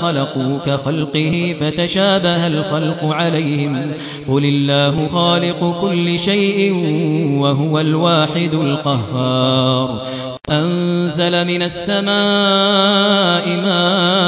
خلقوا كخلقه فتشابه الخلق عليهم. قل الله خالق كل شيء وهو الواحد القهار. أنزل من السماء ماء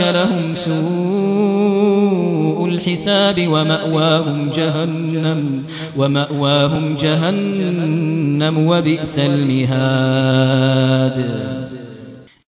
لهم سوء الحساب ومأواهم جهنم ومأواهم جهنم وبئس المهاد.